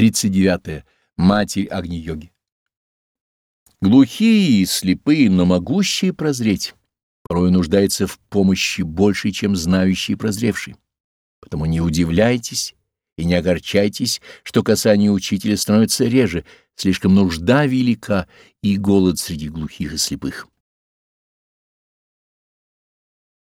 39. -е. Матерь Агни-йоги. Глухие и слепые, но могущие прозреть, порой нуждаются в помощи больше, чем знающие и прозревшие. Потому не удивляйтесь и не огорчайтесь, что касание учителя становится реже, слишком нужда велика и голод среди глухих и слепых.